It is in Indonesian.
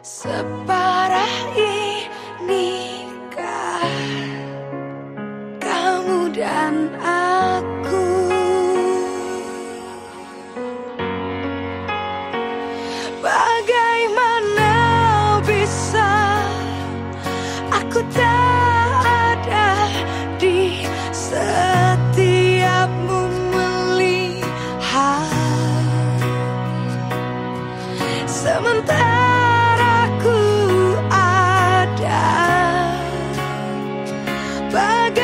Separah ini kamu dan aku? Bagaimana bisa aku tak ada di setiapmu melihat Sementara But